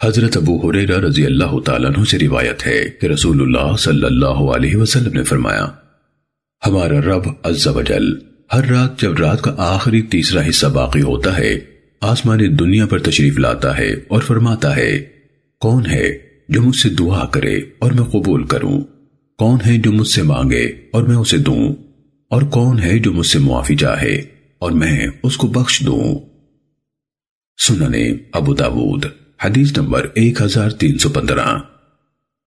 حضرت ابو حریرہ رضی اللہ تعالیٰ عنہ سے روایت ہے کہ رسول اللہ صلی اللہ علیہ وسلم نے فرمایا، ہمارا رب عز و جل ہر رات جب رات کا آخری تیسرا حصہ باقی ہوتا ہے آسمانی دنیا پر تشریف لاتا ہے اور فرماتا ہے، کون ہے جو مجھ سے دعا کرے اور میں قبول کروں؟ کون ہے جو مجھ سے مانگے اور میں اسے دوں؟ اور کون ہے جو مجھ سے معافی چاہے اور میں اس کو بخش دوں؟ سننے ابو داود حدیث نمبر 1315